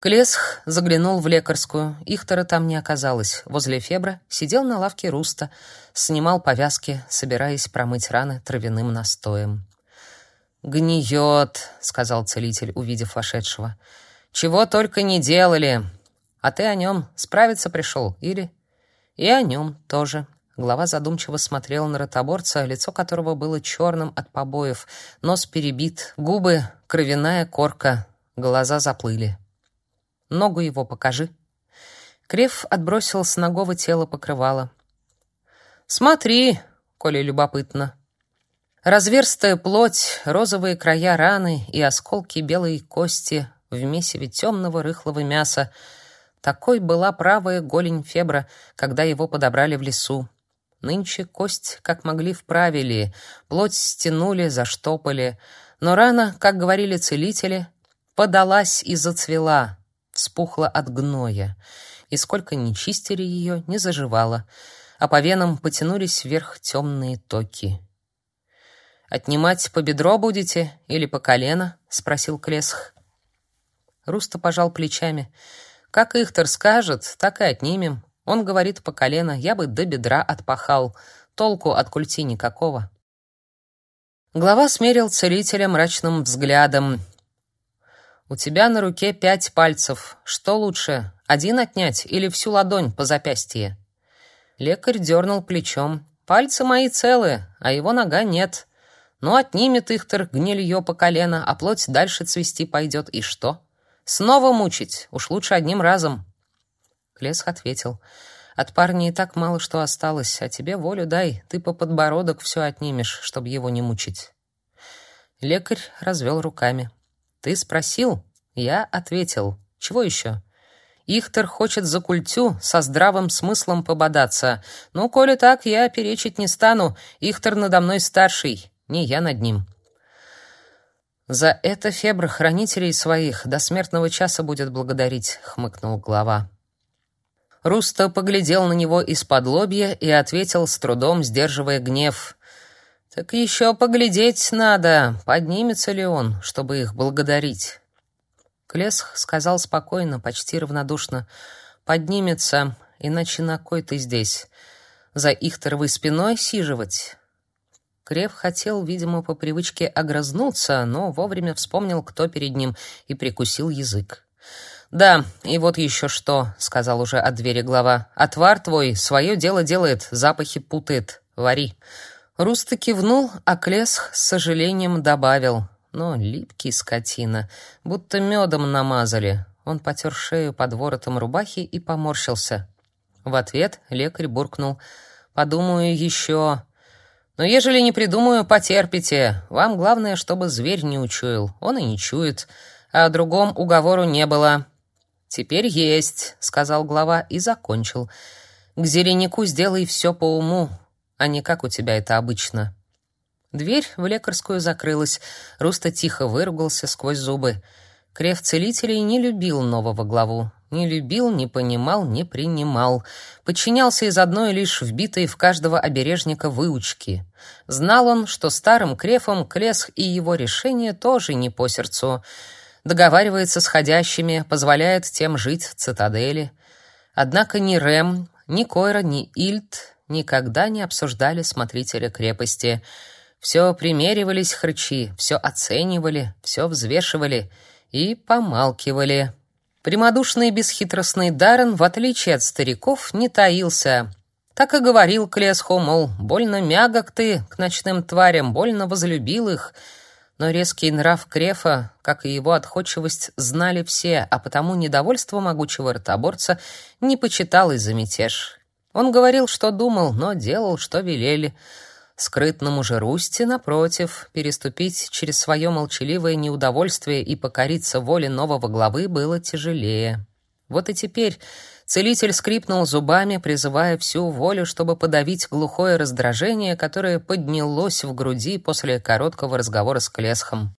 Клесх заглянул в лекарскую. Ихтера там не оказалось. Возле Фебра сидел на лавке Руста, снимал повязки, собираясь промыть раны травяным настоем. «Гниет», — сказал целитель, увидев вошедшего. «Чего только не делали. А ты о нем справиться пришел, или?» «И о нем тоже». Глава задумчиво смотрел на ротоборца, лицо которого было черным от побоев, нос перебит, губы — кровяная корка, глаза заплыли. Ногу его покажи. Крев отбросил с ногого тела покрывало. Смотри, коли любопытно. Разверстая плоть, розовые края раны и осколки белой кости в месиве темного рыхлого мяса. Такой была правая голень Фебра, когда его подобрали в лесу. Нынче кость, как могли, вправили, плоть стянули, заштопали, но рана, как говорили целители, подалась и зацвела, вспухла от гноя, и сколько ни чистили ее, не заживала, а по венам потянулись вверх темные токи. «Отнимать по бедро будете или по колено?» — спросил Клесх. Руста пожал плечами. «Как Ихтер скажет, так и отнимем. Он говорит по колено, я бы до бедра отпахал. Толку от культи никакого». Глава смерил целителя мрачным взглядом, у тебя на руке пять пальцев. Что лучше, один отнять или всю ладонь по запястье? Лекарь дернул плечом. Пальцы мои целы, а его нога нет. Ну, отнимет Ихтер гнилье по колено, а плоть дальше цвести пойдет. И что? Снова мучить? Уж лучше одним разом. Клесх ответил. От парня и так мало что осталось, а тебе волю дай, ты по подбородок все отнимешь, чтобы его не мучить. Лекарь развел руками. Ты спросил, я ответил. Чего еще? Ихтер хочет за культю со здравым смыслом пободаться. Ну, коли так, я перечить не стану. Ихтер надо мной старший, не я над ним. За это Фебр хранителей своих до смертного часа будет благодарить, хмыкнул глава. Руста поглядел на него из-под лобья и ответил с трудом, сдерживая гнев. Так еще поглядеть надо, поднимется ли он, чтобы их благодарить. Клесх сказал спокойно, почти равнодушно: "Поднимется, иначе на кой ты здесь? За Ихтеровой спиной сиживать?" Крев хотел, видимо, по привычке огрызнуться, но вовремя вспомнил, кто перед ним, и прикусил язык. «Да, и вот еще что», — сказал уже от двери глава. «Отвар твой свое дело делает, запахи путает. Вари. Руста кивнул, а Клесх с сожалением добавил. Но липкий скотина, будто медом намазали. Он потер шею под воротом рубахи и поморщился. В ответ лекарь буркнул. «Подумаю еще. Но ежели не придумаю, потерпите. Вам главное, чтобы зверь не учуял. Он и не чует. А о другом уговору не было». «Теперь есть», — сказал глава и закончил. «К зеленику сделай все по уму а не как у тебя это обычно. Дверь в лекарскую закрылась. Руста тихо выругался сквозь зубы. Крев целителей не любил нового главу. Не любил, не понимал, не принимал. Подчинялся из одной лишь вбитой в каждого обережника выучки. Знал он, что старым крефом Клесх и его решение тоже не по сердцу. Договаривается с ходящими, позволяет тем жить в цитадели. Однако ни Рэм, ни Койра, ни Ильд никогда не обсуждали смотрителя крепости. Все примеривались хрычи, все оценивали, все взвешивали и помалкивали. Прямодушный бесхитростный Даррен, в отличие от стариков, не таился. Так и говорил Клесху, мол, больно мягок ты к ночным тварям, больно возлюбил их. Но резкий нрав Крефа, как и его отходчивость, знали все, а потому недовольство могучего ротоборца не почитал из-за мятеж. Он говорил, что думал, но делал, что велели. Скрытному же Русти, напротив, переступить через свое молчаливое неудовольствие и покориться воле нового главы было тяжелее. Вот и теперь целитель скрипнул зубами, призывая всю волю, чтобы подавить глухое раздражение, которое поднялось в груди после короткого разговора с Клесхом.